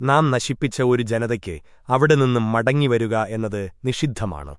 നാം നശിപ്പിച്ച ഒരു ജനതയ്ക്ക് അവിടെ നിന്നും മടങ്ങിവരുക എന്നത് നിഷിദ്ധമാണ്.